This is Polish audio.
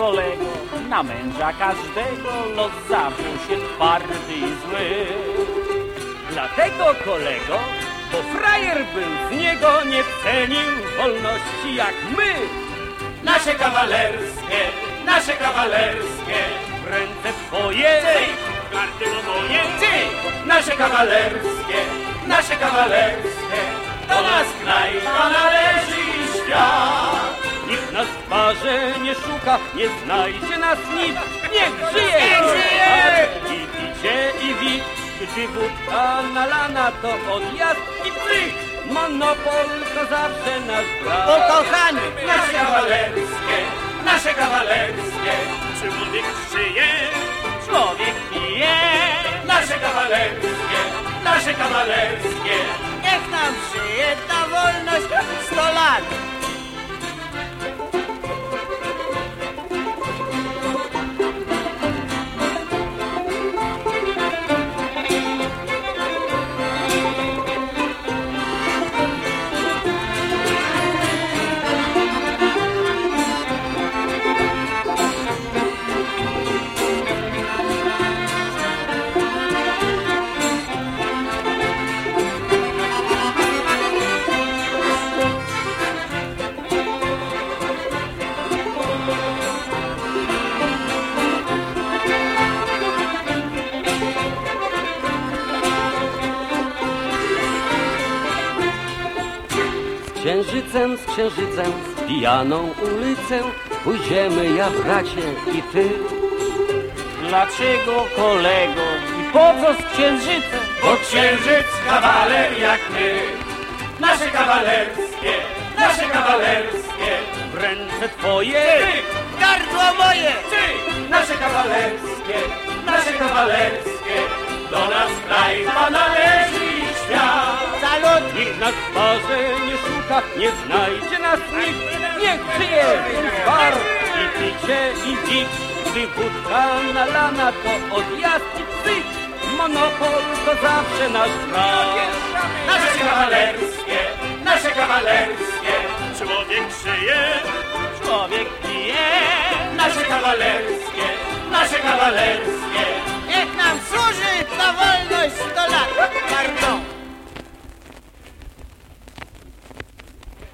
kolego, na męża każdego los zawziął się twardy i zły. Dlatego kolego, bo frajer był z niego, nie cenił wolności jak my. Nasze kawalerskie, nasze kawalerskie, W ręce twoje, Ty! karty moje, ty! Nasze kawalerskie, nasze kawalerskie, do nas kraj, należy świat. Nikt parze nie szuka, nie znajdzie nas nic, niech żyje! Niech żyje! I picie i wit, gdy wódka nalana to odjazd i cyk! Monopol to zawsze nasz brat. Ukochany! Nasze kawalerskie, nasze kawalerskie, Człowiek żyje, człowiek pije. nasze kawalerskie, nasze kawalerskie. Niech nam żyje ta wolność sto lat! Księżycem, z księżycem, z pijaną ulicę pójdziemy ja bracie i ty. Dlaczego kolego i po co z księżycem? Bo księżyc kawaler jak my, nasze kawalerskie, nasze kawalerskie. W ręce twoje, Ty, Gardło moje! ty, nasze kawalerskie, nasze kawalerskie. Do nas kraj ma należy świat. Salut! nikt nas parze nie znajdzie nas nikt. Niech żyje bar i picie i dzik, gdy wódka nalana to odjazd i cyk. Monopol to zawsze nasz brat. Nasze kawalerskie, nasze kawalerskie. Człowiek żyje, człowiek pije. Nasze kawalerskie, nasze kawalerskie.